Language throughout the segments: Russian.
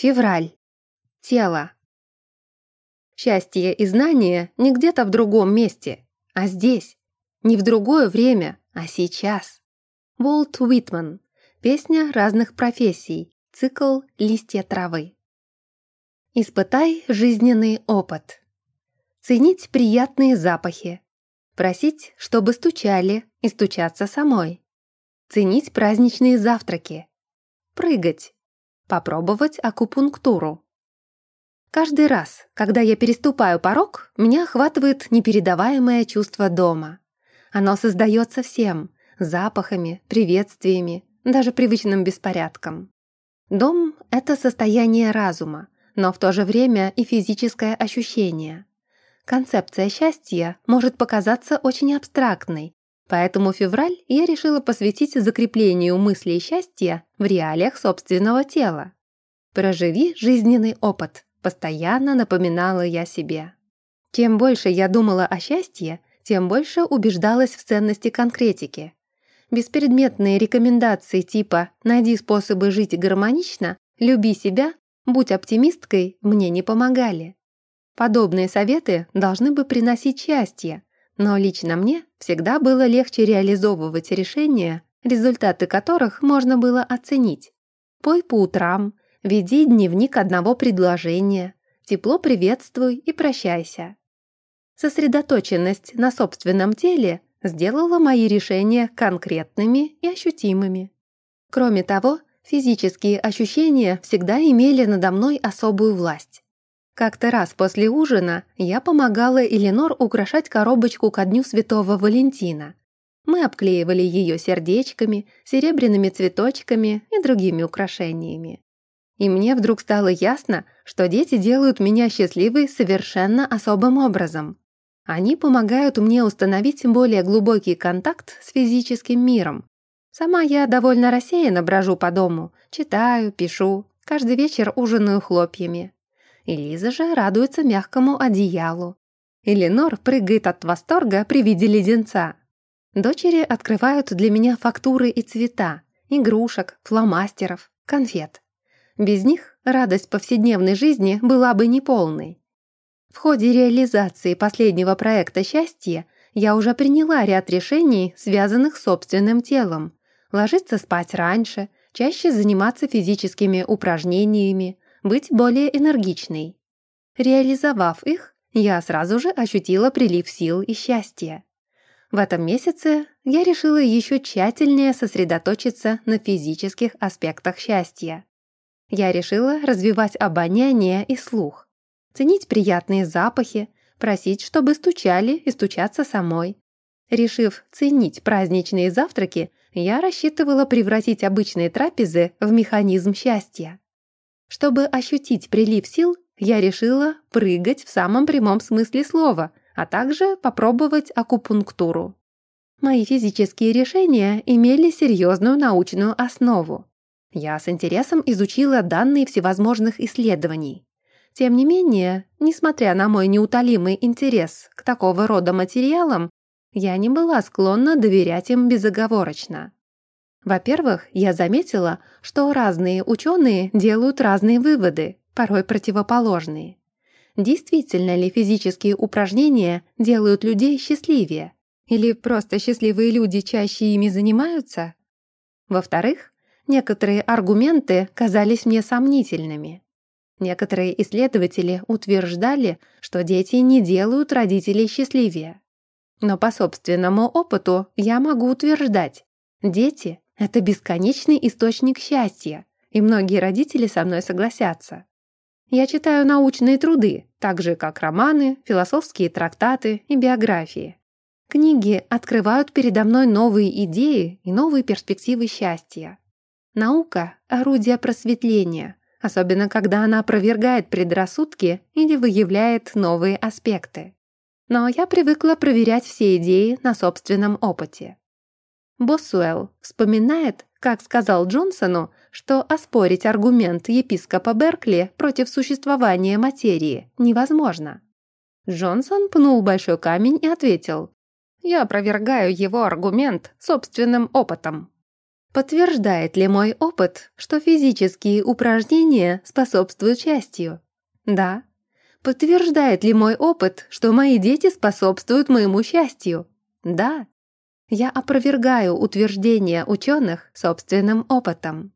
Февраль. Тело. Счастье и знание не где-то в другом месте, а здесь. Не в другое время, а сейчас. Волт Уитман. Песня разных профессий. Цикл «Листья травы». Испытай жизненный опыт. Ценить приятные запахи. Просить, чтобы стучали, и стучаться самой. Ценить праздничные завтраки. Прыгать. Попробовать акупунктуру. Каждый раз, когда я переступаю порог, меня охватывает непередаваемое чувство дома. Оно создается всем – запахами, приветствиями, даже привычным беспорядком. Дом – это состояние разума, но в то же время и физическое ощущение. Концепция счастья может показаться очень абстрактной, поэтому февраль я решила посвятить закреплению мыслей счастья в реалиях собственного тела. Проживи жизненный опыт – Постоянно напоминала я себе. Чем больше я думала о счастье, тем больше убеждалась в ценности конкретики. Беспредметные рекомендации типа «найди способы жить гармонично», «люби себя», «будь оптимисткой» мне не помогали. Подобные советы должны бы приносить счастье, но лично мне всегда было легче реализовывать решения, результаты которых можно было оценить. Пой по утрам, Веди дневник одного предложения. Тепло приветствуй и прощайся. Сосредоточенность на собственном теле сделала мои решения конкретными и ощутимыми. Кроме того, физические ощущения всегда имели надо мной особую власть. Как-то раз после ужина я помогала Эленор украшать коробочку ко Дню Святого Валентина. Мы обклеивали ее сердечками, серебряными цветочками и другими украшениями. И мне вдруг стало ясно, что дети делают меня счастливой совершенно особым образом. Они помогают мне установить более глубокий контакт с физическим миром. Сама я довольно рассеянно брожу по дому, читаю, пишу, каждый вечер ужинаю хлопьями. И Лиза же радуется мягкому одеялу. Эленор прыгает от восторга при виде леденца. Дочери открывают для меня фактуры и цвета, игрушек, фломастеров, конфет. Без них радость повседневной жизни была бы неполной. В ходе реализации последнего проекта «Счастье» я уже приняла ряд решений, связанных с собственным телом. Ложиться спать раньше, чаще заниматься физическими упражнениями, быть более энергичной. Реализовав их, я сразу же ощутила прилив сил и счастья. В этом месяце я решила еще тщательнее сосредоточиться на физических аспектах счастья. Я решила развивать обоняние и слух, ценить приятные запахи, просить, чтобы стучали и стучаться самой. Решив ценить праздничные завтраки, я рассчитывала превратить обычные трапезы в механизм счастья. Чтобы ощутить прилив сил, я решила прыгать в самом прямом смысле слова, а также попробовать акупунктуру. Мои физические решения имели серьезную научную основу. Я с интересом изучила данные всевозможных исследований. Тем не менее, несмотря на мой неутолимый интерес к такого рода материалам, я не была склонна доверять им безоговорочно. Во-первых, я заметила, что разные ученые делают разные выводы, порой противоположные. Действительно ли физические упражнения делают людей счастливее? Или просто счастливые люди чаще ими занимаются? Во-вторых, Некоторые аргументы казались мне сомнительными. Некоторые исследователи утверждали, что дети не делают родителей счастливее. Но по собственному опыту я могу утверждать, дети — это бесконечный источник счастья, и многие родители со мной согласятся. Я читаю научные труды, так же как романы, философские трактаты и биографии. Книги открывают передо мной новые идеи и новые перспективы счастья. Наука – орудие просветления, особенно когда она опровергает предрассудки или выявляет новые аспекты. Но я привыкла проверять все идеи на собственном опыте. Боссуэлл вспоминает, как сказал Джонсону, что оспорить аргумент епископа Беркли против существования материи невозможно. Джонсон пнул большой камень и ответил, «Я опровергаю его аргумент собственным опытом». Подтверждает ли мой опыт, что физические упражнения способствуют счастью? Да. Подтверждает ли мой опыт, что мои дети способствуют моему счастью? Да. Я опровергаю утверждения ученых собственным опытом.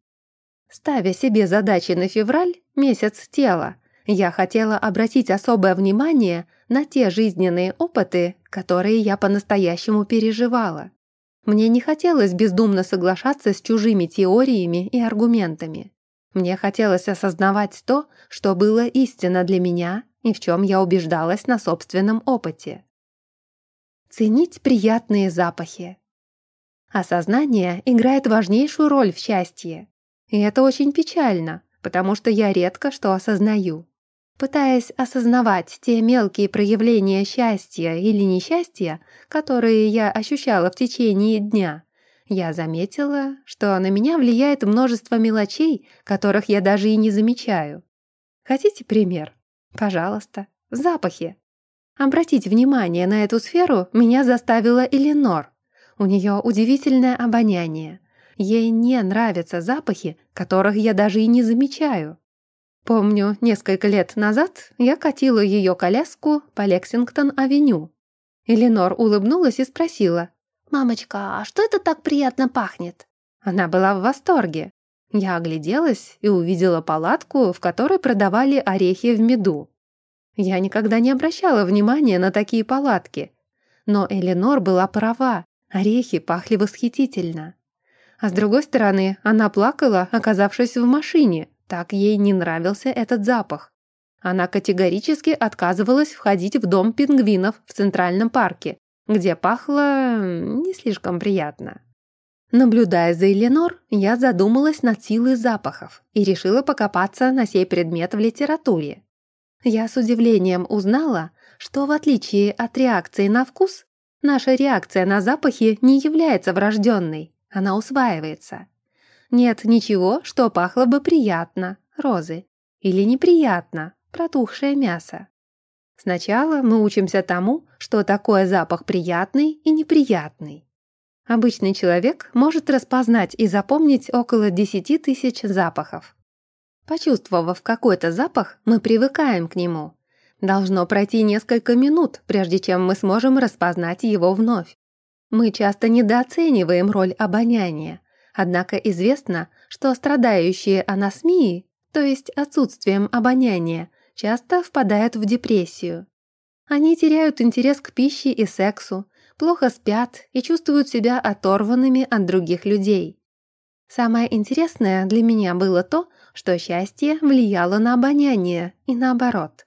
Ставя себе задачи на февраль, месяц тела, я хотела обратить особое внимание на те жизненные опыты, которые я по-настоящему переживала. Мне не хотелось бездумно соглашаться с чужими теориями и аргументами. Мне хотелось осознавать то, что было истинно для меня и в чем я убеждалась на собственном опыте. Ценить приятные запахи. Осознание играет важнейшую роль в счастье. И это очень печально, потому что я редко что осознаю. Пытаясь осознавать те мелкие проявления счастья или несчастья, которые я ощущала в течение дня, я заметила, что на меня влияет множество мелочей, которых я даже и не замечаю. Хотите пример? Пожалуйста. Запахи. Обратить внимание на эту сферу меня заставила Эленор. У нее удивительное обоняние. Ей не нравятся запахи, которых я даже и не замечаю. Помню, несколько лет назад я катила ее коляску по Лексингтон-авеню. Эленор улыбнулась и спросила, «Мамочка, а что это так приятно пахнет?» Она была в восторге. Я огляделась и увидела палатку, в которой продавали орехи в меду. Я никогда не обращала внимания на такие палатки. Но Эленор была права, орехи пахли восхитительно. А с другой стороны, она плакала, оказавшись в машине, так ей не нравился этот запах. Она категорически отказывалась входить в дом пингвинов в Центральном парке, где пахло не слишком приятно. Наблюдая за Эленор, я задумалась над силой запахов и решила покопаться на сей предмет в литературе. Я с удивлением узнала, что в отличие от реакции на вкус, наша реакция на запахи не является врожденной, она усваивается. Нет ничего, что пахло бы приятно, розы, или неприятно, протухшее мясо. Сначала мы учимся тому, что такое запах приятный и неприятный. Обычный человек может распознать и запомнить около 10 тысяч запахов. Почувствовав какой-то запах, мы привыкаем к нему. Должно пройти несколько минут, прежде чем мы сможем распознать его вновь. Мы часто недооцениваем роль обоняния, Однако известно, что страдающие анасмией, то есть отсутствием обоняния, часто впадают в депрессию. Они теряют интерес к пище и сексу, плохо спят и чувствуют себя оторванными от других людей. Самое интересное для меня было то, что счастье влияло на обоняние и наоборот.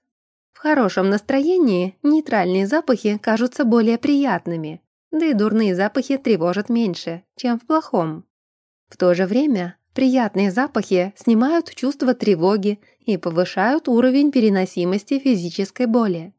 В хорошем настроении нейтральные запахи кажутся более приятными, да и дурные запахи тревожат меньше, чем в плохом. В то же время приятные запахи снимают чувство тревоги и повышают уровень переносимости физической боли.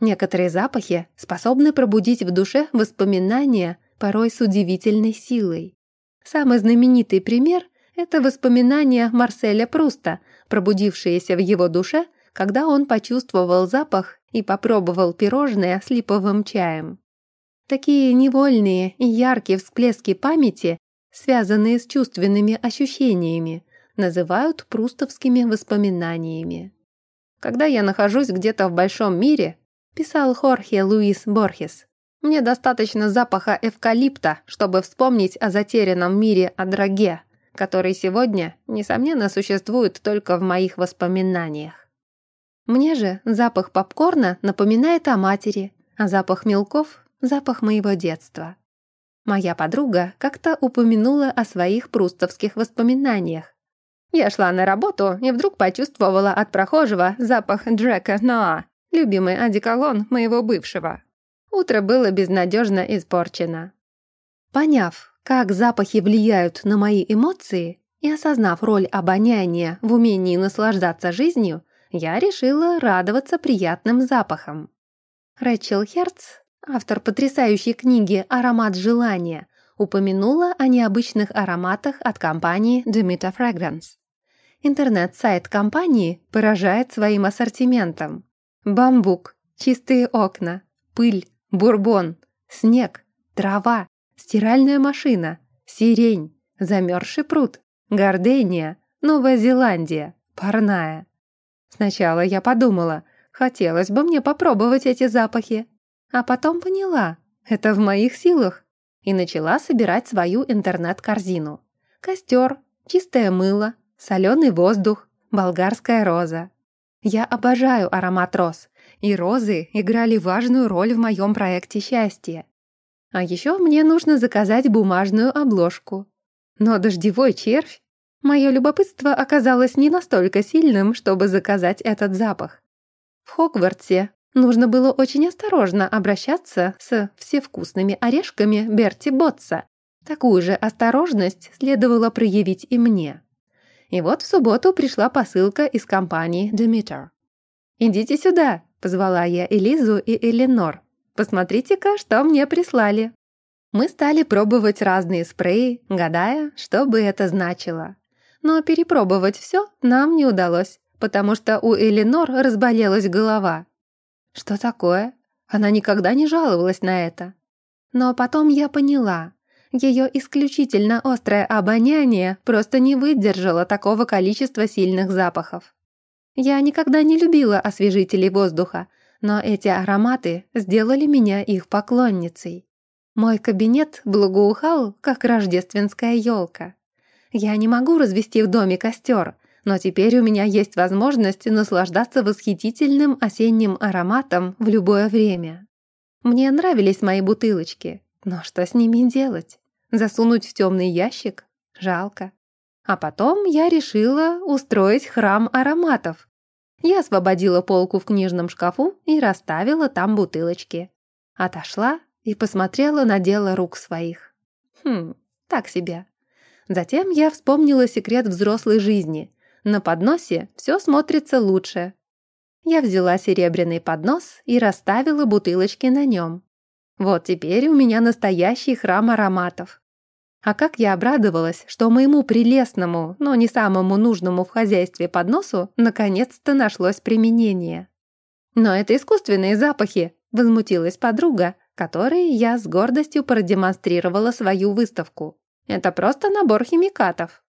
Некоторые запахи способны пробудить в душе воспоминания порой с удивительной силой. Самый знаменитый пример – это воспоминания Марселя Пруста, пробудившиеся в его душе, когда он почувствовал запах и попробовал пирожное с липовым чаем. Такие невольные и яркие всплески памяти связанные с чувственными ощущениями, называют прустовскими воспоминаниями. Когда я нахожусь где-то в большом мире, писал Хорхе Луис Борхес, мне достаточно запаха эвкалипта, чтобы вспомнить о затерянном мире Адраге, который сегодня, несомненно, существует только в моих воспоминаниях. Мне же запах попкорна напоминает о матери, а запах мелков – запах моего детства. Моя подруга как-то упомянула о своих прустовских воспоминаниях. Я шла на работу и вдруг почувствовала от прохожего запах Джека Ноа, любимый одеколон моего бывшего. Утро было безнадежно испорчено. Поняв, как запахи влияют на мои эмоции, и осознав роль обоняния в умении наслаждаться жизнью, я решила радоваться приятным запахам. Рэчел Херц автор потрясающей книги «Аромат желания», упомянула о необычных ароматах от компании Demeter Fragrance. Интернет-сайт компании поражает своим ассортиментом. Бамбук, чистые окна, пыль, бурбон, снег, трава, стиральная машина, сирень, замерзший пруд, гордения, Новая Зеландия, парная. Сначала я подумала, хотелось бы мне попробовать эти запахи, а потом поняла, это в моих силах, и начала собирать свою интернет-корзину. Костер, чистое мыло, соленый воздух, болгарская роза. Я обожаю аромат роз, и розы играли важную роль в моем проекте счастья. А еще мне нужно заказать бумажную обложку. Но дождевой червь? Мое любопытство оказалось не настолько сильным, чтобы заказать этот запах. В Хогвартсе нужно было очень осторожно обращаться с всевкусными орешками Берти Ботса. Такую же осторожность следовало проявить и мне. И вот в субботу пришла посылка из компании Demeter. «Идите сюда», — позвала я Элизу и Эленор. «Посмотрите-ка, что мне прислали». Мы стали пробовать разные спреи, гадая, что бы это значило. Но перепробовать все нам не удалось, потому что у Эленор разболелась голова. Что такое? Она никогда не жаловалась на это. Но потом я поняла, ее исключительно острое обоняние просто не выдержало такого количества сильных запахов. Я никогда не любила освежителей воздуха, но эти ароматы сделали меня их поклонницей. Мой кабинет благоухал, как рождественская елка. Я не могу развести в доме костер, но теперь у меня есть возможность наслаждаться восхитительным осенним ароматом в любое время. Мне нравились мои бутылочки, но что с ними делать? Засунуть в темный ящик? Жалко. А потом я решила устроить храм ароматов. Я освободила полку в книжном шкафу и расставила там бутылочки. Отошла и посмотрела на дело рук своих. Хм, так себе. Затем я вспомнила секрет взрослой жизни. На подносе все смотрится лучше. Я взяла серебряный поднос и расставила бутылочки на нем. Вот теперь у меня настоящий храм ароматов. А как я обрадовалась, что моему прелестному, но не самому нужному в хозяйстве подносу наконец-то нашлось применение. «Но это искусственные запахи», — возмутилась подруга, которой я с гордостью продемонстрировала свою выставку. «Это просто набор химикатов».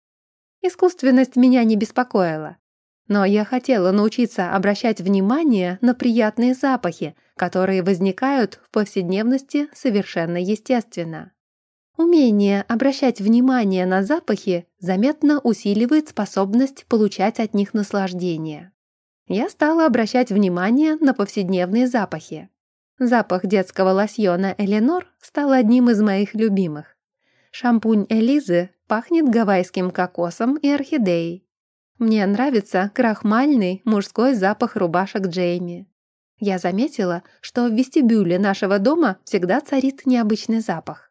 Искусственность меня не беспокоила. Но я хотела научиться обращать внимание на приятные запахи, которые возникают в повседневности совершенно естественно. Умение обращать внимание на запахи заметно усиливает способность получать от них наслаждение. Я стала обращать внимание на повседневные запахи. Запах детского лосьона Эленор стал одним из моих любимых. Шампунь Элизы пахнет гавайским кокосом и орхидеей. Мне нравится крахмальный мужской запах рубашек Джейми. Я заметила, что в вестибюле нашего дома всегда царит необычный запах.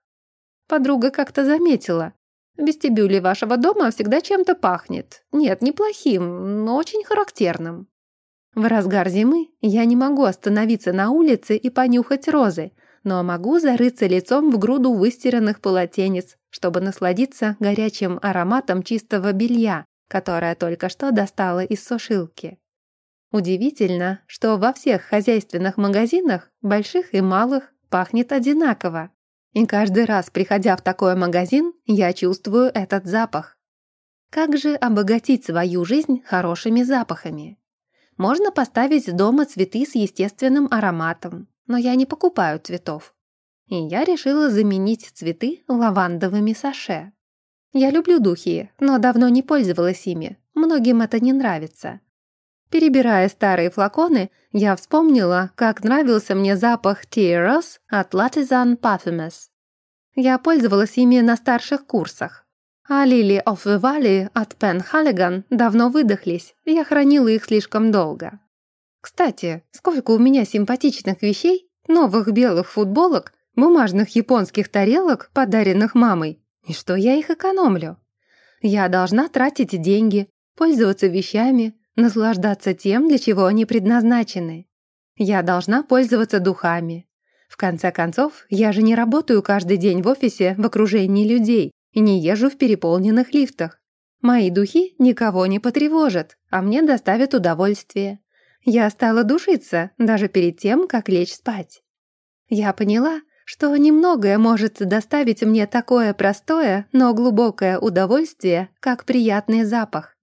Подруга как-то заметила. В вестибюле вашего дома всегда чем-то пахнет. Нет, неплохим, но очень характерным. В разгар зимы я не могу остановиться на улице и понюхать розы, но могу зарыться лицом в груду выстиранных полотенец, чтобы насладиться горячим ароматом чистого белья, которое только что достала из сушилки. Удивительно, что во всех хозяйственных магазинах, больших и малых, пахнет одинаково. И каждый раз, приходя в такой магазин, я чувствую этот запах. Как же обогатить свою жизнь хорошими запахами? Можно поставить дома цветы с естественным ароматом, но я не покупаю цветов. И я решила заменить цветы лавандовыми саше. Я люблю духи, но давно не пользовалась ими, многим это не нравится. Перебирая старые флаконы, я вспомнила, как нравился мне запах Tears от Latizan Parfums. Я пользовалась ими на старших курсах. А Lily of the Valley от Пен Халлиган давно выдохлись, я хранила их слишком долго. Кстати, сколько у меня симпатичных вещей, новых белых футболок, бумажных японских тарелок, подаренных мамой, и что я их экономлю. Я должна тратить деньги, пользоваться вещами, наслаждаться тем, для чего они предназначены. Я должна пользоваться духами. В конце концов, я же не работаю каждый день в офисе в окружении людей и не езжу в переполненных лифтах. Мои духи никого не потревожат, а мне доставят удовольствие. Я стала душиться даже перед тем, как лечь спать. Я поняла, что немногое может доставить мне такое простое, но глубокое удовольствие, как приятный запах.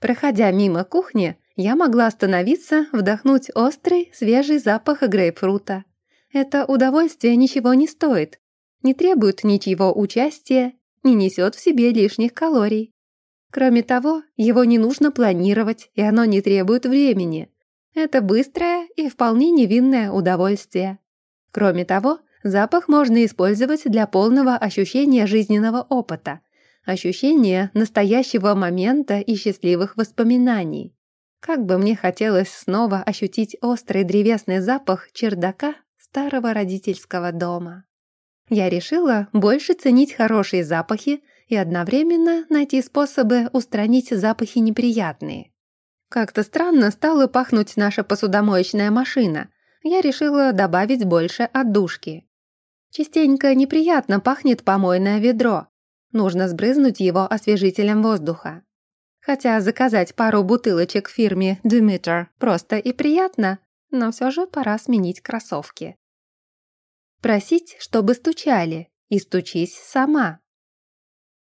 Проходя мимо кухни, я могла остановиться, вдохнуть острый, свежий запах грейпфрута. Это удовольствие ничего не стоит, не требует ничего участия, не несет в себе лишних калорий. Кроме того, его не нужно планировать, и оно не требует времени. Это быстрое и вполне невинное удовольствие. Кроме того, запах можно использовать для полного ощущения жизненного опыта, ощущения настоящего момента и счастливых воспоминаний. Как бы мне хотелось снова ощутить острый древесный запах чердака старого родительского дома. Я решила больше ценить хорошие запахи и одновременно найти способы устранить запахи неприятные. Как-то странно стала пахнуть наша посудомоечная машина. Я решила добавить больше отдушки. Частенько неприятно пахнет помойное ведро. Нужно сбрызнуть его освежителем воздуха. Хотя заказать пару бутылочек фирме Demeter просто и приятно, но все же пора сменить кроссовки. Просить, чтобы стучали, и стучись сама.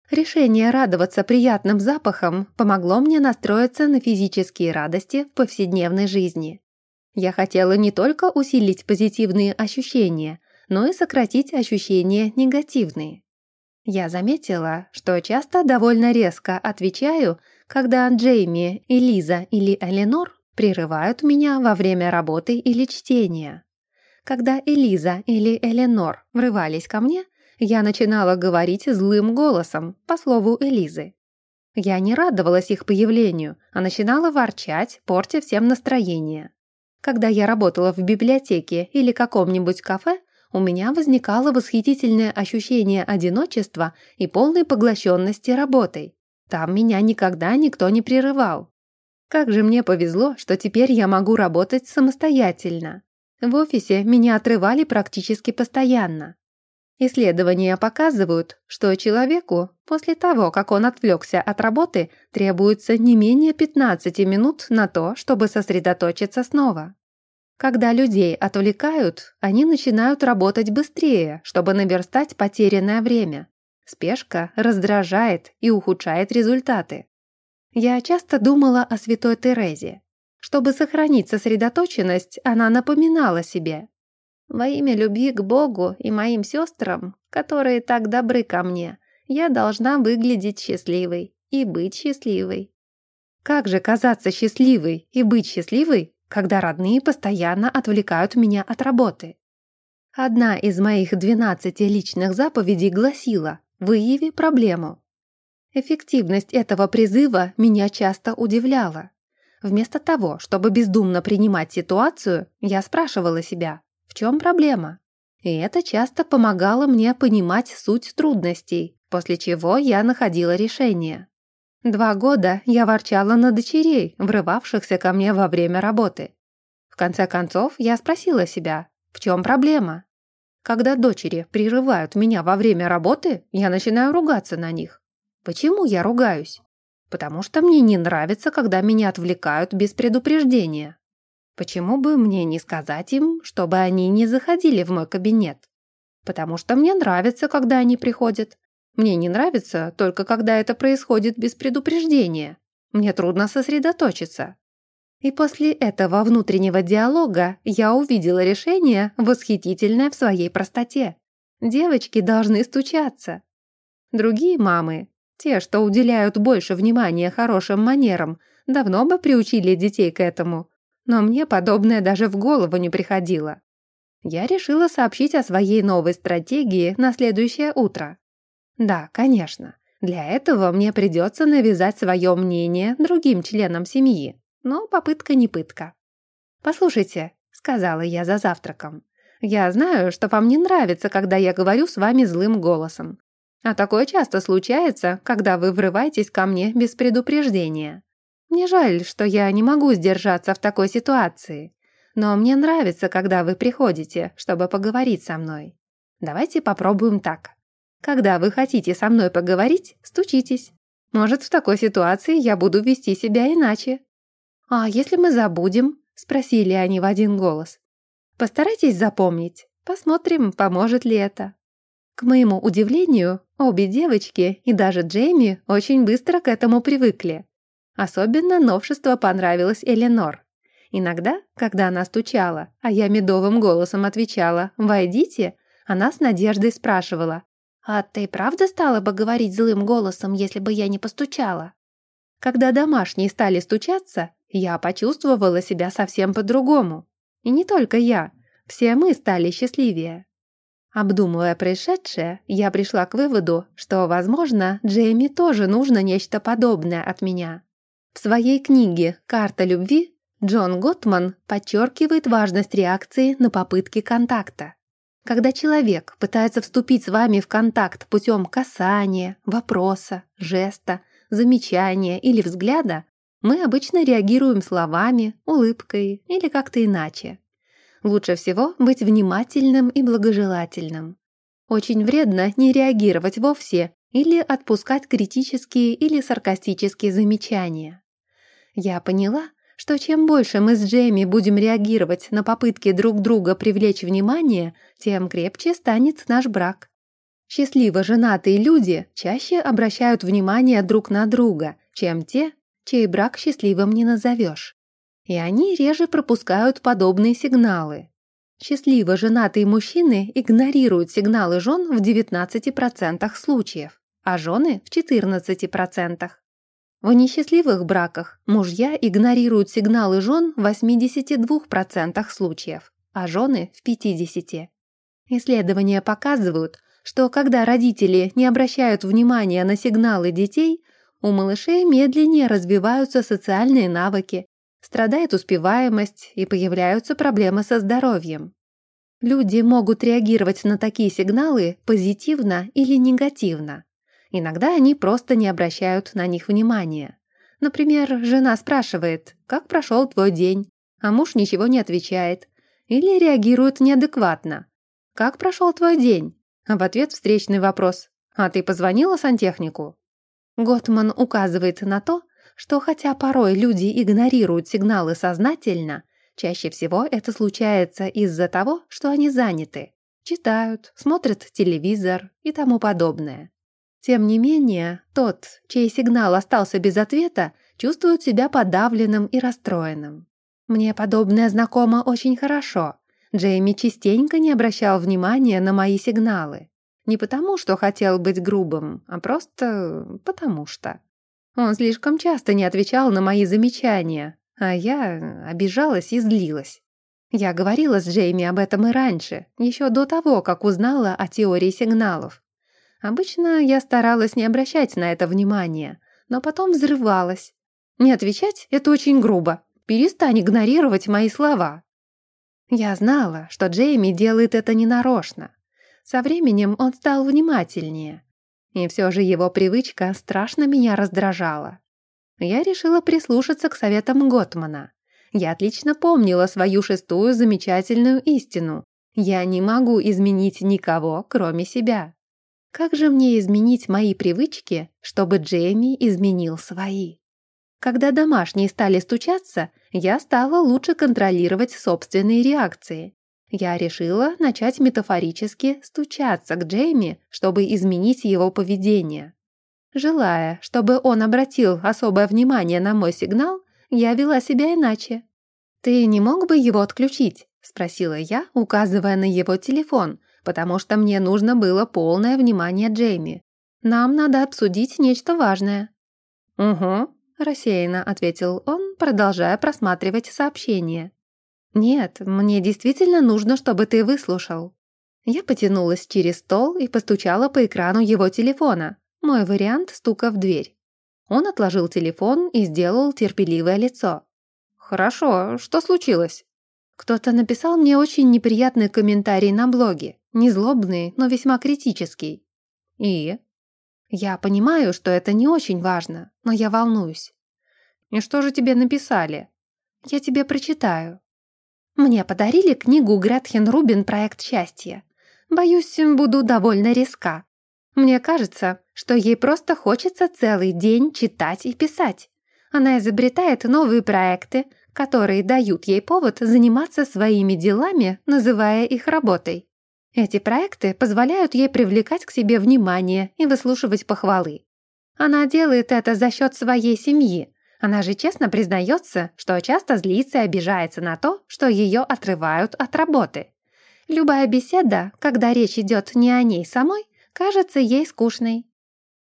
Решение радоваться приятным запахам помогло мне настроиться на физические радости в повседневной жизни. Я хотела не только усилить позитивные ощущения, но и сократить ощущения негативные. Я заметила, что часто довольно резко отвечаю, когда Джейми, Элиза или Эленор прерывают меня во время работы или чтения. Когда Элиза или Эленор врывались ко мне, я начинала говорить злым голосом, по слову Элизы. Я не радовалась их появлению, а начинала ворчать, портя всем настроение. Когда я работала в библиотеке или каком-нибудь кафе, у меня возникало восхитительное ощущение одиночества и полной поглощенности работой. Там меня никогда никто не прерывал. Как же мне повезло, что теперь я могу работать самостоятельно. В офисе меня отрывали практически постоянно. Исследования показывают, что человеку после того, как он отвлекся от работы, требуется не менее 15 минут на то, чтобы сосредоточиться снова. Когда людей отвлекают, они начинают работать быстрее, чтобы наверстать потерянное время. Спешка раздражает и ухудшает результаты. Я часто думала о святой Терезе. Чтобы сохранить сосредоточенность, она напоминала себе во имя любви к Богу и моим сестрам, которые так добры ко мне, я должна выглядеть счастливой и быть счастливой. Как же казаться счастливой и быть счастливой, когда родные постоянно отвлекают меня от работы? Одна из моих 12 личных заповедей гласила «Выяви проблему». Эффективность этого призыва меня часто удивляла. Вместо того, чтобы бездумно принимать ситуацию, я спрашивала себя, в чем проблема? И это часто помогало мне понимать суть трудностей, после чего я находила решение. Два года я ворчала на дочерей, врывавшихся ко мне во время работы. В конце концов, я спросила себя, в чем проблема? Когда дочери прерывают меня во время работы, я начинаю ругаться на них. Почему я ругаюсь? Потому что мне не нравится, когда меня отвлекают без предупреждения. Почему бы мне не сказать им, чтобы они не заходили в мой кабинет? Потому что мне нравится, когда они приходят. Мне не нравится только когда это происходит без предупреждения. Мне трудно сосредоточиться. И после этого внутреннего диалога я увидела решение, восхитительное в своей простоте. Девочки должны стучаться. Другие мамы, те, что уделяют больше внимания хорошим манерам, давно бы приучили детей к этому, но мне подобное даже в голову не приходило. Я решила сообщить о своей новой стратегии на следующее утро. Да, конечно, для этого мне придется навязать свое мнение другим членам семьи, но попытка не пытка. «Послушайте», — сказала я за завтраком, «я знаю, что вам не нравится, когда я говорю с вами злым голосом. А такое часто случается, когда вы врываетесь ко мне без предупреждения. Мне жаль, что я не могу сдержаться в такой ситуации. Но мне нравится, когда вы приходите, чтобы поговорить со мной. Давайте попробуем так. Когда вы хотите со мной поговорить, стучитесь. Может, в такой ситуации я буду вести себя иначе. «А если мы забудем?» – спросили они в один голос. «Постарайтесь запомнить. Посмотрим, поможет ли это. К моему удивлению, обе девочки и даже Джейми очень быстро к этому привыкли. Особенно новшество понравилось Эленор. Иногда, когда она стучала, а я медовым голосом отвечала «Войдите», она с надеждой спрашивала «А ты правда стала бы говорить злым голосом, если бы я не постучала?» Когда домашние стали стучаться, я почувствовала себя совсем по-другому. И не только я, все мы стали счастливее. Обдумывая происшедшее, я пришла к выводу, что, возможно, Джейми тоже нужно нечто подобное от меня. В своей книге «Карта любви» Джон Готман подчеркивает важность реакции на попытки контакта. Когда человек пытается вступить с вами в контакт путем касания, вопроса, жеста, замечания или взгляда, мы обычно реагируем словами, улыбкой или как-то иначе. Лучше всего быть внимательным и благожелательным. Очень вредно не реагировать вовсе или отпускать критические или саркастические замечания. Я поняла, что чем больше мы с Джейми будем реагировать на попытки друг друга привлечь внимание, тем крепче станет наш брак. Счастливо женатые люди чаще обращают внимание друг на друга, чем те, чей брак счастливым не назовешь и они реже пропускают подобные сигналы. Счастливо женатые мужчины игнорируют сигналы жен в 19% случаев, а жены в 14%. В несчастливых браках мужья игнорируют сигналы жен в 82% случаев, а жены в 50%. Исследования показывают, что когда родители не обращают внимания на сигналы детей, у малышей медленнее развиваются социальные навыки, страдает успеваемость и появляются проблемы со здоровьем. Люди могут реагировать на такие сигналы позитивно или негативно. Иногда они просто не обращают на них внимания. Например, жена спрашивает, как прошел твой день, а муж ничего не отвечает. Или реагирует неадекватно. Как прошел твой день? А в ответ встречный вопрос. А ты позвонила сантехнику? Готман указывает на то, что хотя порой люди игнорируют сигналы сознательно, чаще всего это случается из-за того, что они заняты, читают, смотрят телевизор и тому подобное. Тем не менее, тот, чей сигнал остался без ответа, чувствует себя подавленным и расстроенным. Мне подобное знакомо очень хорошо. Джейми частенько не обращал внимания на мои сигналы. Не потому, что хотел быть грубым, а просто потому что. Он слишком часто не отвечал на мои замечания, а я обижалась и злилась. Я говорила с Джейми об этом и раньше, еще до того, как узнала о теории сигналов. Обычно я старалась не обращать на это внимания, но потом взрывалась. Не отвечать — это очень грубо. Перестань игнорировать мои слова. Я знала, что Джейми делает это ненарочно. Со временем он стал внимательнее, и все же его привычка страшно меня раздражала. Я решила прислушаться к советам Готмана. Я отлично помнила свою шестую замечательную истину. Я не могу изменить никого, кроме себя. Как же мне изменить мои привычки, чтобы Джейми изменил свои? Когда домашние стали стучаться, я стала лучше контролировать собственные реакции. Я решила начать метафорически стучаться к Джейми, чтобы изменить его поведение. Желая, чтобы он обратил особое внимание на мой сигнал, я вела себя иначе. «Ты не мог бы его отключить?» – спросила я, указывая на его телефон, потому что мне нужно было полное внимание Джейми. «Нам надо обсудить нечто важное». «Угу», – рассеянно ответил он, продолжая просматривать сообщение. «Нет, мне действительно нужно, чтобы ты выслушал». Я потянулась через стол и постучала по экрану его телефона. Мой вариант стука в дверь. Он отложил телефон и сделал терпеливое лицо. «Хорошо, что случилось?» Кто-то написал мне очень неприятный комментарий на блоге. Не злобный, но весьма критический. И? Я понимаю, что это не очень важно, но я волнуюсь. И что же тебе написали? Я тебе прочитаю. Мне подарили книгу Гретхен Рубин «Проект счастья». Боюсь, буду довольно резка. Мне кажется, что ей просто хочется целый день читать и писать. Она изобретает новые проекты, которые дают ей повод заниматься своими делами, называя их работой. Эти проекты позволяют ей привлекать к себе внимание и выслушивать похвалы. Она делает это за счет своей семьи. Она же честно признается, что часто злится и обижается на то, что ее отрывают от работы. Любая беседа, когда речь идет не о ней самой, кажется ей скучной.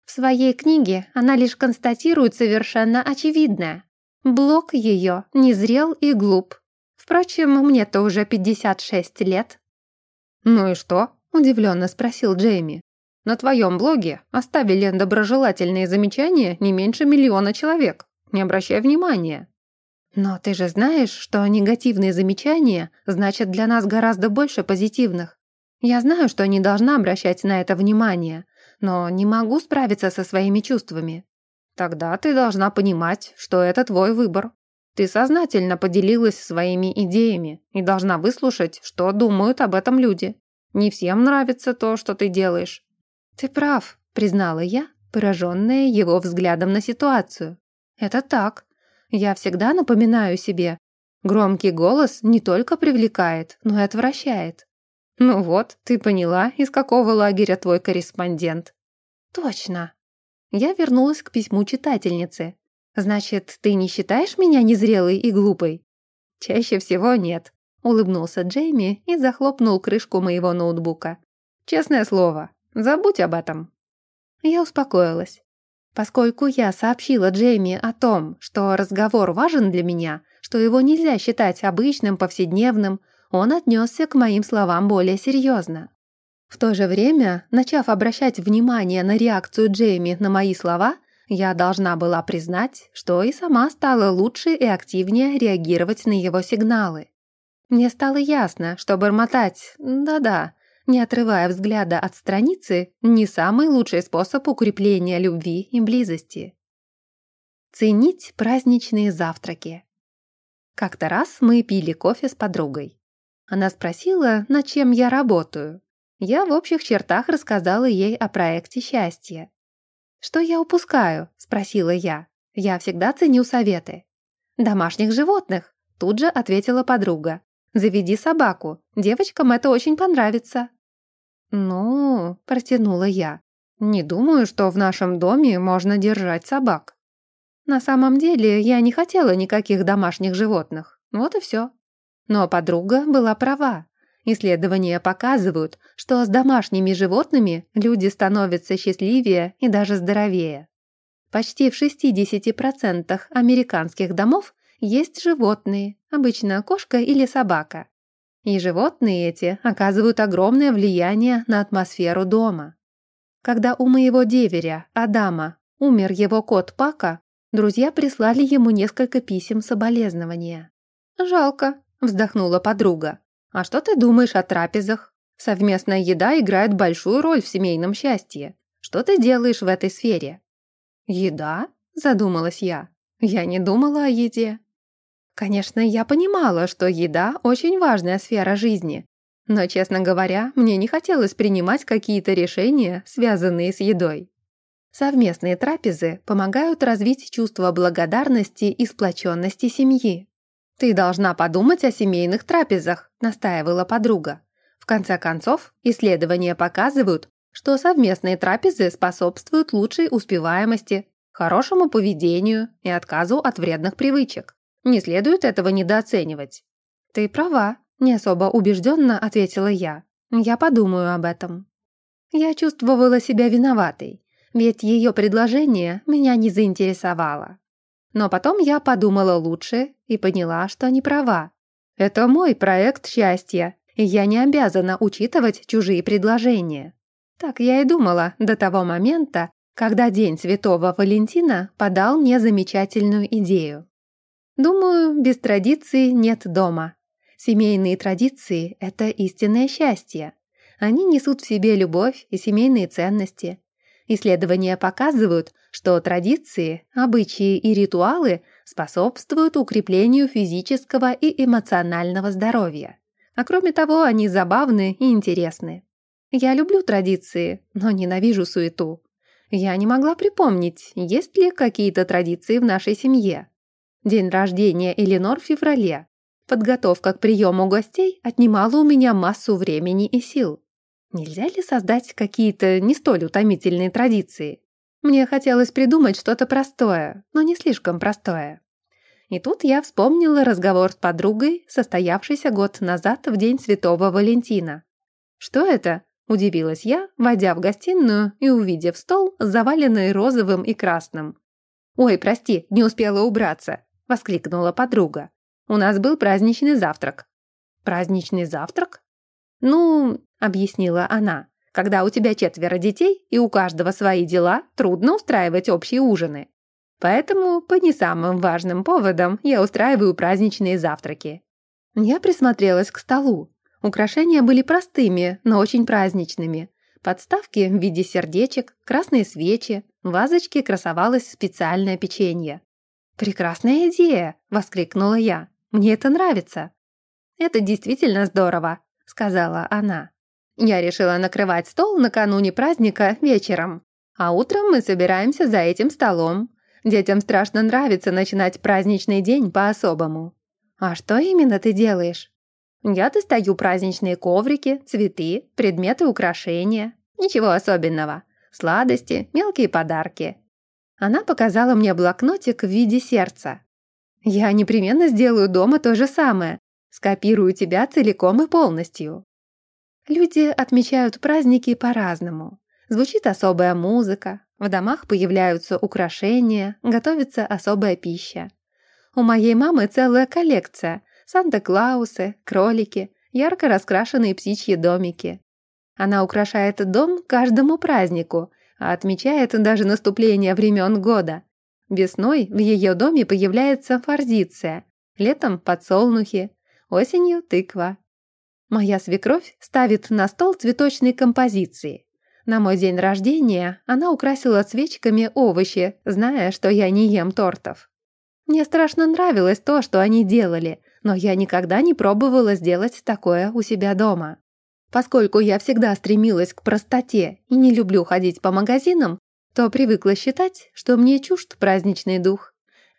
В своей книге она лишь констатирует совершенно очевидное. Блог ее незрел и глуп. Впрочем, мне-то уже 56 лет. «Ну и что?» – удивленно спросил Джейми. «На твоем блоге оставили доброжелательные замечания не меньше миллиона человек. Не обращай внимания». «Но ты же знаешь, что негативные замечания значат для нас гораздо больше позитивных. Я знаю, что не должна обращать на это внимание, но не могу справиться со своими чувствами». «Тогда ты должна понимать, что это твой выбор. Ты сознательно поделилась своими идеями и должна выслушать, что думают об этом люди. Не всем нравится то, что ты делаешь». «Ты прав», — признала я, пораженная его взглядом на ситуацию. «Это так. Я всегда напоминаю себе, громкий голос не только привлекает, но и отвращает. Ну вот, ты поняла, из какого лагеря твой корреспондент. Точно. Я вернулась к письму читательницы. Значит, ты не считаешь меня незрелой и глупой? Чаще всего нет, улыбнулся Джейми и захлопнул крышку моего ноутбука. Честное слово, забудь об этом. Я успокоилась. Поскольку я сообщила Джейми о том, что разговор важен для меня, что его нельзя считать обычным, повседневным, он отнесся к моим словам более серьезно. В то же время, начав обращать внимание на реакцию Джейми на мои слова, я должна была признать, что и сама стала лучше и активнее реагировать на его сигналы. Мне стало ясно, что бормотать «да-да», не отрывая взгляда от страницы, не самый лучший способ укрепления любви и близости. Ценить праздничные завтраки. Как-то раз мы пили кофе с подругой. Она спросила, над чем я работаю. Я в общих чертах рассказала ей о проекте счастья. «Что я упускаю?» – спросила я. «Я всегда ценю советы». «Домашних животных», – тут же ответила подруга. Заведи собаку, девочкам это очень понравится». «Ну...» – протянула я. «Не думаю, что в нашем доме можно держать собак». На самом деле я не хотела никаких домашних животных. Вот и все. Но подруга была права. Исследования показывают, что с домашними животными люди становятся счастливее и даже здоровее. Почти в 60% американских домов есть животные, обычно кошка или собака. И животные эти оказывают огромное влияние на атмосферу дома. Когда у моего деверя, Адама, умер его кот Пака, друзья прислали ему несколько писем соболезнования. «Жалко», — вздохнула подруга. «А что ты думаешь о трапезах? Совместная еда играет большую роль в семейном счастье. Что ты делаешь в этой сфере?» «Еда?» – задумалась я. Я не думала о еде. Конечно, я понимала, что еда – очень важная сфера жизни. Но, честно говоря, мне не хотелось принимать какие-то решения, связанные с едой. Совместные трапезы помогают развить чувство благодарности и сплоченности семьи. «Ты должна подумать о семейных трапезах», – настаивала подруга. В конце концов, исследования показывают, что совместные трапезы способствуют лучшей успеваемости, хорошему поведению и отказу от вредных привычек. Не следует этого недооценивать». «Ты права», — не особо убежденно ответила я. «Я подумаю об этом». Я чувствовала себя виноватой, ведь ее предложение меня не заинтересовало. Но потом я подумала лучше и поняла, что не права. Это мой проект счастья, и я не обязана учитывать чужие предложения. Так я и думала до того момента, когда День Святого Валентина подал мне замечательную идею. Думаю, без традиций нет дома. Семейные традиции – это истинное счастье. Они несут в себе любовь и семейные ценности. Исследования показывают, что традиции, обычаи и ритуалы способствуют укреплению физического и эмоционального здоровья. А кроме того, они забавны и интересны. Я люблю традиции, но ненавижу суету. Я не могла припомнить, есть ли какие-то традиции в нашей семье. День рождения Эленор в феврале. Подготовка к приему гостей отнимала у меня массу времени и сил. Нельзя ли создать какие-то не столь утомительные традиции? Мне хотелось придумать что-то простое, но не слишком простое. И тут я вспомнила разговор с подругой, состоявшийся год назад в День Святого Валентина. «Что это?» – удивилась я, войдя в гостиную и увидев стол, заваленный розовым и красным. «Ой, прости, не успела убраться», – воскликнула подруга. «У нас был праздничный завтрак». «Праздничный завтрак?» «Ну, объяснила она. «Когда у тебя четверо детей и у каждого свои дела, трудно устраивать общие ужины. Поэтому по не самым важным поводам я устраиваю праздничные завтраки». Я присмотрелась к столу. Украшения были простыми, но очень праздничными. Подставки в виде сердечек, красные свечи, в вазочке красовалось специальное печенье. «Прекрасная идея!» – воскликнула я. «Мне это нравится!» «Это действительно здорово!» – сказала она. Я решила накрывать стол накануне праздника вечером. А утром мы собираемся за этим столом. Детям страшно нравится начинать праздничный день по-особому. А что именно ты делаешь? Я достаю праздничные коврики, цветы, предметы украшения. Ничего особенного. Сладости, мелкие подарки. Она показала мне блокнотик в виде сердца. Я непременно сделаю дома то же самое. Скопирую тебя целиком и полностью. Люди отмечают праздники по-разному. Звучит особая музыка, в домах появляются украшения, готовится особая пища. У моей мамы целая коллекция – Санта-Клаусы, кролики, ярко раскрашенные птичьи домики. Она украшает дом каждому празднику, а отмечает даже наступление времен года. Весной в ее доме появляется форзиция, летом – подсолнухи, осенью – тыква, Моя свекровь ставит на стол цветочные композиции. На мой день рождения она украсила свечками овощи, зная, что я не ем тортов. Мне страшно нравилось то, что они делали, но я никогда не пробовала сделать такое у себя дома. Поскольку я всегда стремилась к простоте и не люблю ходить по магазинам, то привыкла считать, что мне чужд праздничный дух.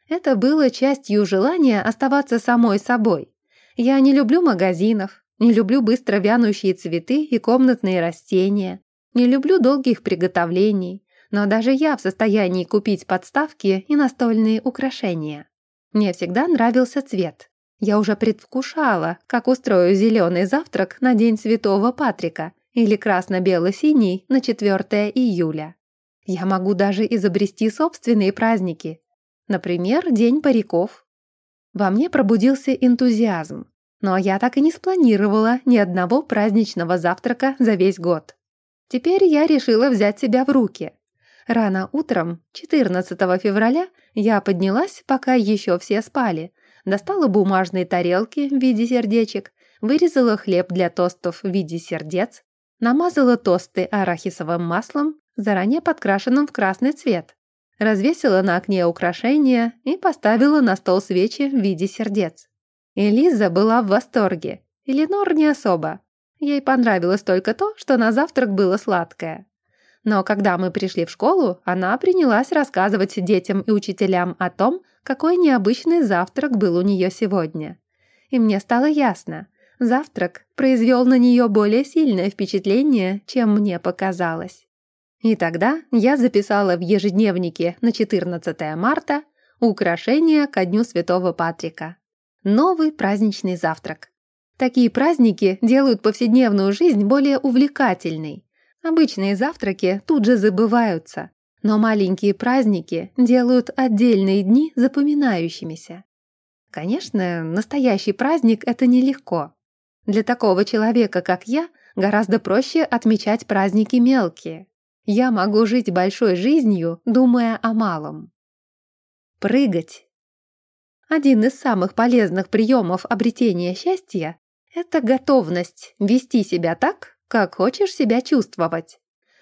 Это было частью желания оставаться самой собой. Я не люблю магазинов, не люблю быстро вянущие цветы и комнатные растения. Не люблю долгих приготовлений. Но даже я в состоянии купить подставки и настольные украшения. Мне всегда нравился цвет. Я уже предвкушала, как устрою зеленый завтрак на День Святого Патрика или красно-бело-синий на 4 июля. Я могу даже изобрести собственные праздники. Например, День париков. Во мне пробудился энтузиазм. Но я так и не спланировала ни одного праздничного завтрака за весь год. Теперь я решила взять себя в руки. Рано утром, 14 февраля, я поднялась, пока еще все спали, достала бумажные тарелки в виде сердечек, вырезала хлеб для тостов в виде сердец, намазала тосты арахисовым маслом, заранее подкрашенным в красный цвет, развесила на окне украшения и поставила на стол свечи в виде сердец. Элиза была в восторге. Эленор не особо. Ей понравилось только то, что на завтрак было сладкое. Но когда мы пришли в школу, она принялась рассказывать детям и учителям о том, какой необычный завтрак был у нее сегодня. И мне стало ясно, завтрак произвел на нее более сильное впечатление, чем мне показалось. И тогда я записала в ежедневнике на 14 марта украшения ко Дню Святого Патрика. Новый праздничный завтрак. Такие праздники делают повседневную жизнь более увлекательной. Обычные завтраки тут же забываются, но маленькие праздники делают отдельные дни запоминающимися. Конечно, настоящий праздник – это нелегко. Для такого человека, как я, гораздо проще отмечать праздники мелкие. Я могу жить большой жизнью, думая о малом. Прыгать один из самых полезных приемов обретения счастья – это готовность вести себя так, как хочешь себя чувствовать.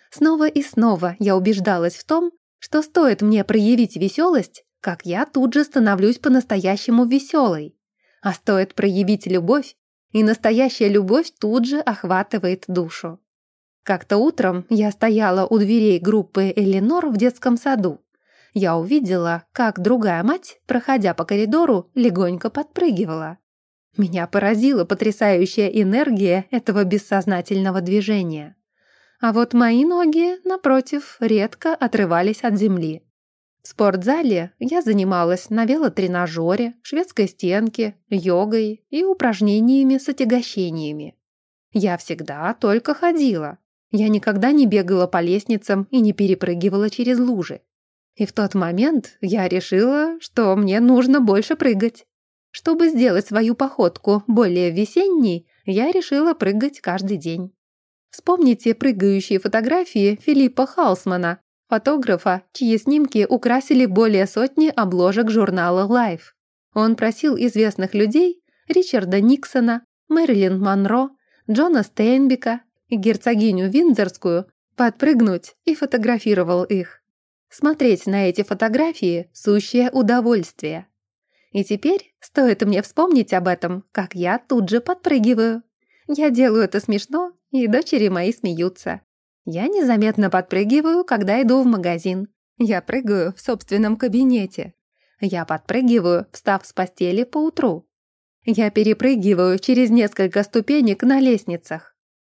Снова и снова я убеждалась в том, что стоит мне проявить веселость, как я тут же становлюсь по-настоящему веселой. А стоит проявить любовь, и настоящая любовь тут же охватывает душу. Как-то утром я стояла у дверей группы Эленор в детском саду я увидела, как другая мать, проходя по коридору, легонько подпрыгивала. Меня поразила потрясающая энергия этого бессознательного движения. А вот мои ноги, напротив, редко отрывались от земли. В спортзале я занималась на велотренажере, шведской стенке, йогой и упражнениями с отягощениями. Я всегда только ходила. Я никогда не бегала по лестницам и не перепрыгивала через лужи. И в тот момент я решила, что мне нужно больше прыгать. Чтобы сделать свою походку более весенней, я решила прыгать каждый день. Вспомните прыгающие фотографии Филиппа Хаусмана, фотографа, чьи снимки украсили более сотни обложек журнала Life. Он просил известных людей Ричарда Никсона, Мэрилин Монро, Джона Стейнбека и герцогиню Виндзорскую подпрыгнуть и фотографировал их. Смотреть на эти фотографии – сущее удовольствие. И теперь стоит мне вспомнить об этом, как я тут же подпрыгиваю. Я делаю это смешно, и дочери мои смеются. Я незаметно подпрыгиваю, когда иду в магазин. Я прыгаю в собственном кабинете. Я подпрыгиваю, встав с постели по утру. Я перепрыгиваю через несколько ступенек на лестницах.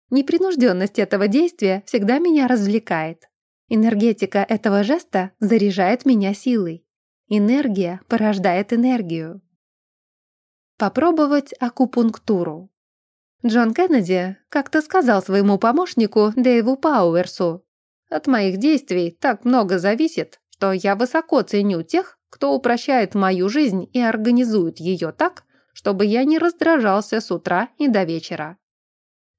Непринужденность этого действия всегда меня развлекает. Энергетика этого жеста заряжает меня силой. Энергия порождает энергию. Попробовать акупунктуру. Джон Кеннеди как-то сказал своему помощнику Дэйву Пауэрсу, «От моих действий так много зависит, что я высоко ценю тех, кто упрощает мою жизнь и организует ее так, чтобы я не раздражался с утра и до вечера.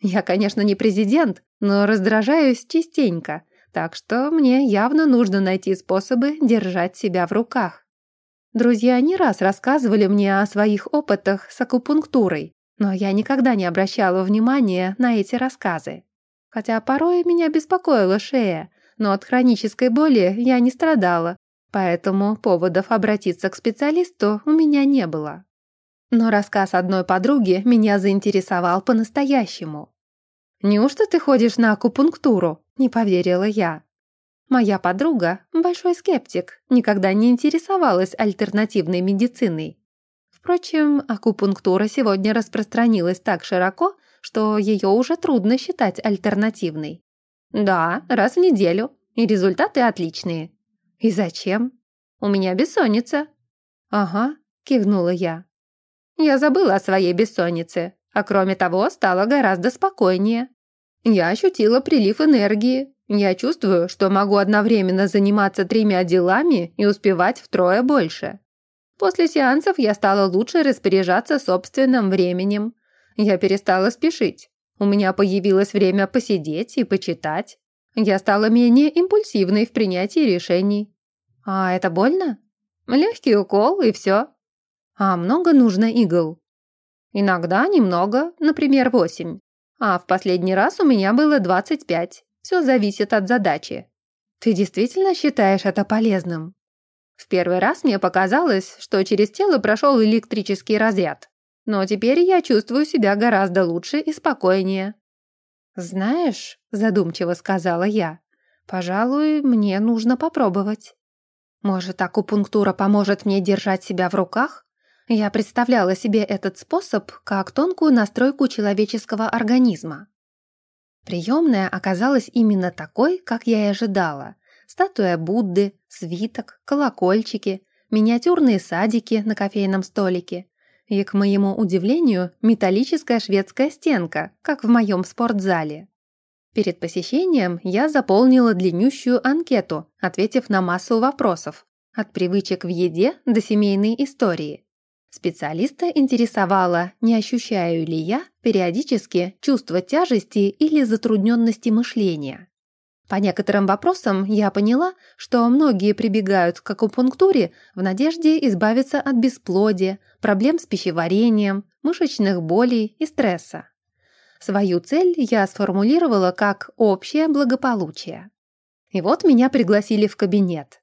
Я, конечно, не президент, но раздражаюсь частенько, так что мне явно нужно найти способы держать себя в руках. Друзья не раз рассказывали мне о своих опытах с акупунктурой, но я никогда не обращала внимания на эти рассказы. Хотя порой меня беспокоила шея, но от хронической боли я не страдала, поэтому поводов обратиться к специалисту у меня не было. Но рассказ одной подруги меня заинтересовал по-настоящему. «Неужто ты ходишь на акупунктуру?» – не поверила я. Моя подруга – большой скептик, никогда не интересовалась альтернативной медициной. Впрочем, акупунктура сегодня распространилась так широко, что ее уже трудно считать альтернативной. Да, раз в неделю, и результаты отличные. И зачем? У меня бессонница. Ага, кивнула я. Я забыла о своей бессоннице, а кроме того, стало гораздо спокойнее. Я ощутила прилив энергии. Я чувствую, что могу одновременно заниматься тремя делами и успевать втрое больше. После сеансов я стала лучше распоряжаться собственным временем. Я перестала спешить. У меня появилось время посидеть и почитать. Я стала менее импульсивной в принятии решений. А это больно? Легкий укол и все. А много нужно игл? Иногда немного, например, восемь. А в последний раз у меня было двадцать пять. Все зависит от задачи. Ты действительно считаешь это полезным? В первый раз мне показалось, что через тело прошел электрический разряд. Но теперь я чувствую себя гораздо лучше и спокойнее. «Знаешь», — задумчиво сказала я, — «пожалуй, мне нужно попробовать. Может, акупунктура поможет мне держать себя в руках? Я представляла себе этот способ как тонкую настройку человеческого организма. Приемная оказалась именно такой, как я и ожидала. Статуя Будды, свиток, колокольчики, миниатюрные садики на кофейном столике и, к моему удивлению, металлическая шведская стенка, как в моем спортзале. Перед посещением я заполнила длиннющую анкету, ответив на массу вопросов, от привычек в еде до семейной истории. Специалиста интересовало, не ощущаю ли я периодически чувство тяжести или затрудненности мышления. По некоторым вопросам я поняла, что многие прибегают к акупунктуре в надежде избавиться от бесплодия, проблем с пищеварением, мышечных болей и стресса. Свою цель я сформулировала как общее благополучие. И вот меня пригласили в кабинет.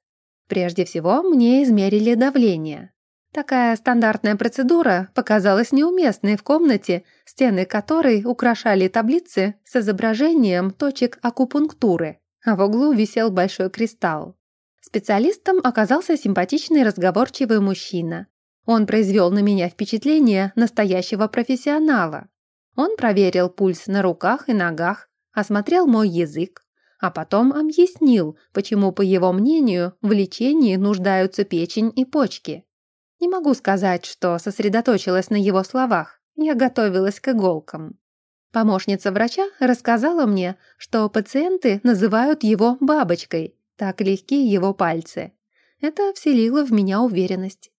Прежде всего мне измерили давление. Такая стандартная процедура показалась неуместной в комнате, стены которой украшали таблицы с изображением точек акупунктуры, а в углу висел большой кристалл. Специалистом оказался симпатичный разговорчивый мужчина. Он произвел на меня впечатление настоящего профессионала. Он проверил пульс на руках и ногах, осмотрел мой язык, а потом объяснил, почему, по его мнению, в лечении нуждаются печень и почки. Не могу сказать, что сосредоточилась на его словах, я готовилась к иголкам. Помощница врача рассказала мне, что пациенты называют его «бабочкой», так легки его пальцы. Это вселило в меня уверенность.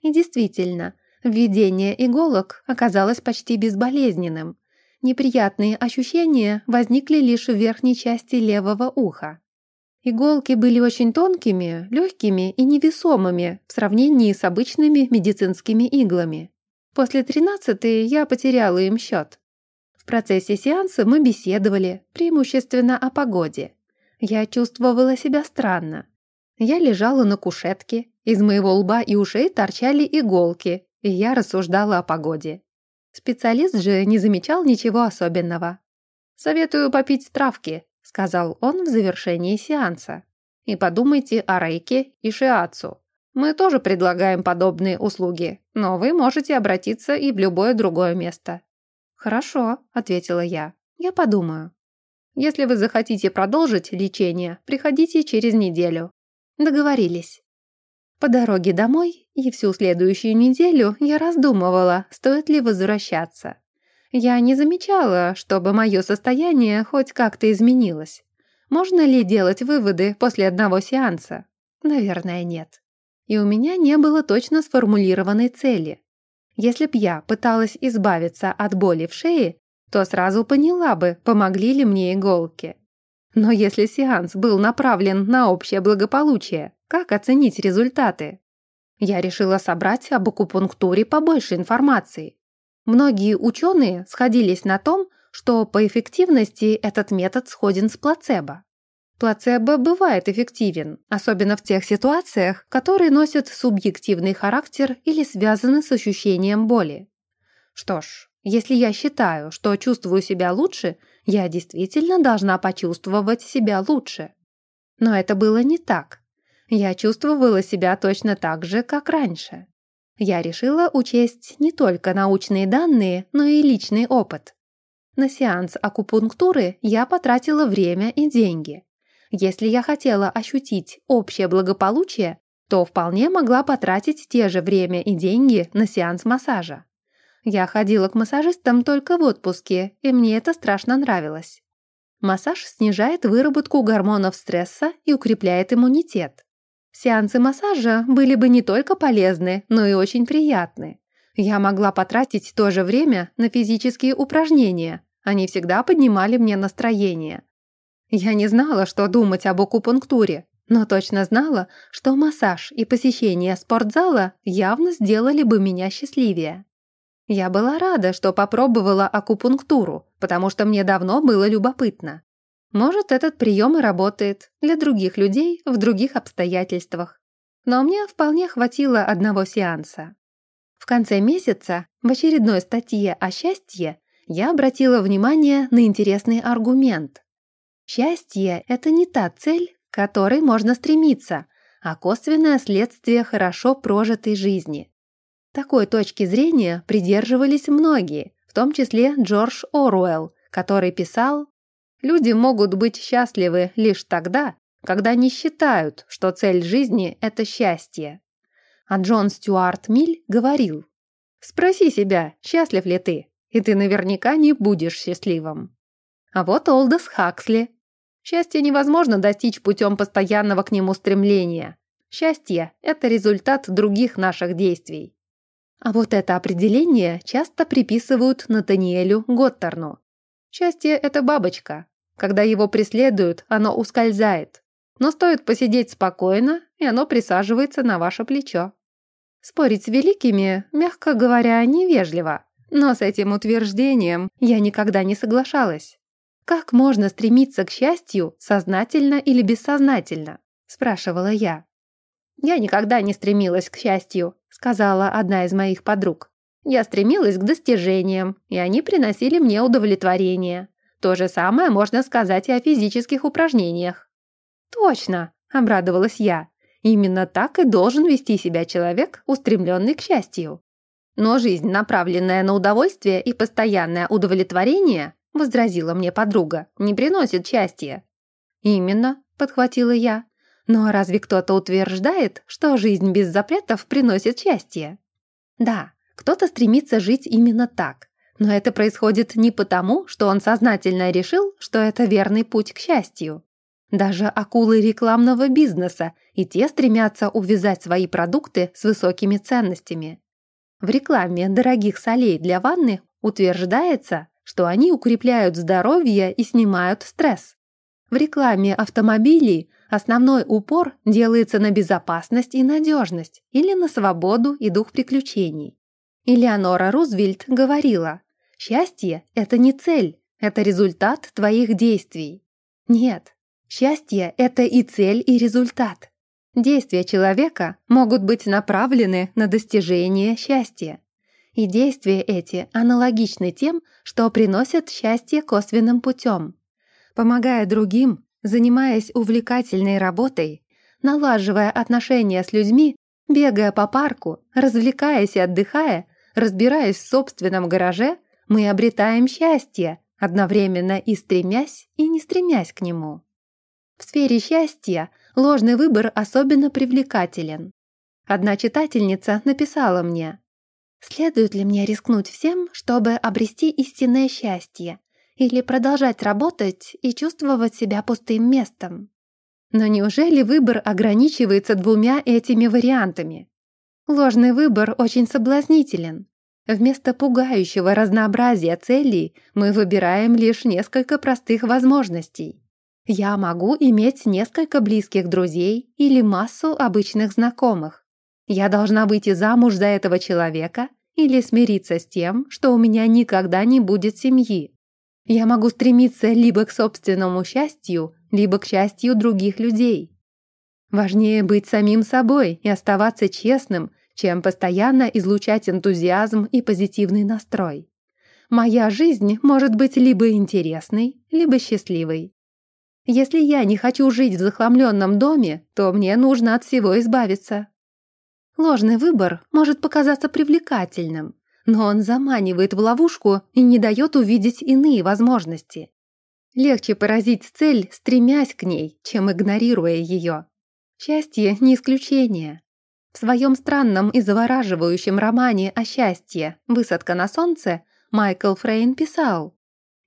И действительно, введение иголок оказалось почти безболезненным. Неприятные ощущения возникли лишь в верхней части левого уха. Иголки были очень тонкими, легкими и невесомыми в сравнении с обычными медицинскими иглами. После тринадцатой я потеряла им счет. В процессе сеанса мы беседовали, преимущественно о погоде. Я чувствовала себя странно. Я лежала на кушетке, из моего лба и ушей торчали иголки, и я рассуждала о погоде. Специалист же не замечал ничего особенного. «Советую попить травки», — сказал он в завершении сеанса. «И подумайте о рейке и шиацу. Мы тоже предлагаем подобные услуги, но вы можете обратиться и в любое другое место». «Хорошо», — ответила я. «Я подумаю». «Если вы захотите продолжить лечение, приходите через неделю». Договорились. По дороге домой и всю следующую неделю я раздумывала, стоит ли возвращаться. Я не замечала, чтобы мое состояние хоть как-то изменилось. Можно ли делать выводы после одного сеанса? Наверное, нет. И у меня не было точно сформулированной цели. Если б я пыталась избавиться от боли в шее, то сразу поняла бы, помогли ли мне иголки. Но если сеанс был направлен на общее благополучие, как оценить результаты? Я решила собрать об акупунктуре побольше информации. Многие ученые сходились на том, что по эффективности этот метод сходен с плацебо. Плацебо бывает эффективен, особенно в тех ситуациях, которые носят субъективный характер или связаны с ощущением боли. Что ж, если я считаю, что чувствую себя лучше, я действительно должна почувствовать себя лучше. Но это было не так. Я чувствовала себя точно так же, как раньше. Я решила учесть не только научные данные, но и личный опыт. На сеанс акупунктуры я потратила время и деньги. Если я хотела ощутить общее благополучие, то вполне могла потратить те же время и деньги на сеанс массажа. Я ходила к массажистам только в отпуске, и мне это страшно нравилось. Массаж снижает выработку гормонов стресса и укрепляет иммунитет. Сеансы массажа были бы не только полезны, но и очень приятны. Я могла потратить то же время на физические упражнения. Они всегда поднимали мне настроение. Я не знала, что думать об акупунктуре, но точно знала, что массаж и посещение спортзала явно сделали бы меня счастливее. Я была рада, что попробовала акупунктуру, потому что мне давно было любопытно. Может, этот прием и работает для других людей в других обстоятельствах. Но мне вполне хватило одного сеанса. В конце месяца, в очередной статье о счастье, я обратила внимание на интересный аргумент. Счастье – это не та цель, к которой можно стремиться, а косвенное следствие хорошо прожитой жизни. Такой точки зрения придерживались многие, в том числе Джордж Оруэлл, который писал «Люди могут быть счастливы лишь тогда, когда не считают, что цель жизни – это счастье». А Джон Стюарт Миль говорил «Спроси себя, счастлив ли ты, и ты наверняка не будешь счастливым». А вот Олдос Хаксли. Счастье невозможно достичь путем постоянного к нему стремления. Счастье – это результат других наших действий. А вот это определение часто приписывают Натаниэлю Готтерну. Счастье – это бабочка. Когда его преследуют, оно ускользает. Но стоит посидеть спокойно, и оно присаживается на ваше плечо. Спорить с великими, мягко говоря, невежливо. Но с этим утверждением я никогда не соглашалась. «Как можно стремиться к счастью, сознательно или бессознательно?» – спрашивала я. «Я никогда не стремилась к счастью», — сказала одна из моих подруг. «Я стремилась к достижениям, и они приносили мне удовлетворение. То же самое можно сказать и о физических упражнениях». «Точно», — обрадовалась я. «Именно так и должен вести себя человек, устремленный к счастью». Но жизнь, направленная на удовольствие и постоянное удовлетворение, — возразила мне подруга, — «не приносит счастья». «Именно», — подхватила я. «Но разве кто-то утверждает, что жизнь без запретов приносит счастье?» «Да, кто-то стремится жить именно так, но это происходит не потому, что он сознательно решил, что это верный путь к счастью. Даже акулы рекламного бизнеса и те стремятся увязать свои продукты с высокими ценностями. В рекламе дорогих солей для ванны утверждается, что они укрепляют здоровье и снимают стресс. В рекламе автомобилей основной упор делается на безопасность и надежность или на свободу и дух приключений. Элеонора Рузвельт говорила, «Счастье – это не цель, это результат твоих действий». Нет, счастье – это и цель, и результат. Действия человека могут быть направлены на достижение счастья. И действия эти аналогичны тем, что приносят счастье косвенным путем. Помогая другим, занимаясь увлекательной работой, налаживая отношения с людьми, бегая по парку, развлекаясь и отдыхая, разбираясь в собственном гараже, мы обретаем счастье, одновременно и стремясь, и не стремясь к нему. В сфере счастья ложный выбор особенно привлекателен. Одна читательница написала мне, «Следует ли мне рискнуть всем, чтобы обрести истинное счастье, или продолжать работать и чувствовать себя пустым местом?» Но неужели выбор ограничивается двумя этими вариантами? Ложный выбор очень соблазнителен. Вместо пугающего разнообразия целей мы выбираем лишь несколько простых возможностей. Я могу иметь несколько близких друзей или массу обычных знакомых. Я должна выйти замуж за этого человека или смириться с тем, что у меня никогда не будет семьи. Я могу стремиться либо к собственному счастью, либо к счастью других людей. Важнее быть самим собой и оставаться честным, чем постоянно излучать энтузиазм и позитивный настрой. Моя жизнь может быть либо интересной, либо счастливой. Если я не хочу жить в захламленном доме, то мне нужно от всего избавиться. Ложный выбор может показаться привлекательным, но он заманивает в ловушку и не дает увидеть иные возможности. Легче поразить цель, стремясь к ней, чем игнорируя ее. Счастье не исключение. В своем странном и завораживающем романе о счастье «Высадка на солнце» Майкл Фрейн писал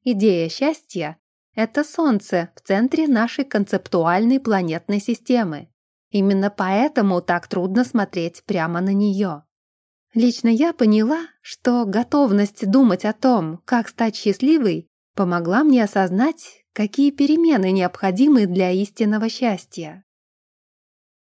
«Идея счастья это Солнце в центре нашей концептуальной планетной системы. Именно поэтому так трудно смотреть прямо на нее. Лично я поняла, что готовность думать о том, как стать счастливой, помогла мне осознать, какие перемены необходимы для истинного счастья.